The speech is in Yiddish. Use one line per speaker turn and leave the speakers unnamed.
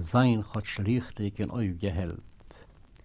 sein hat schlichtig in euch gehält.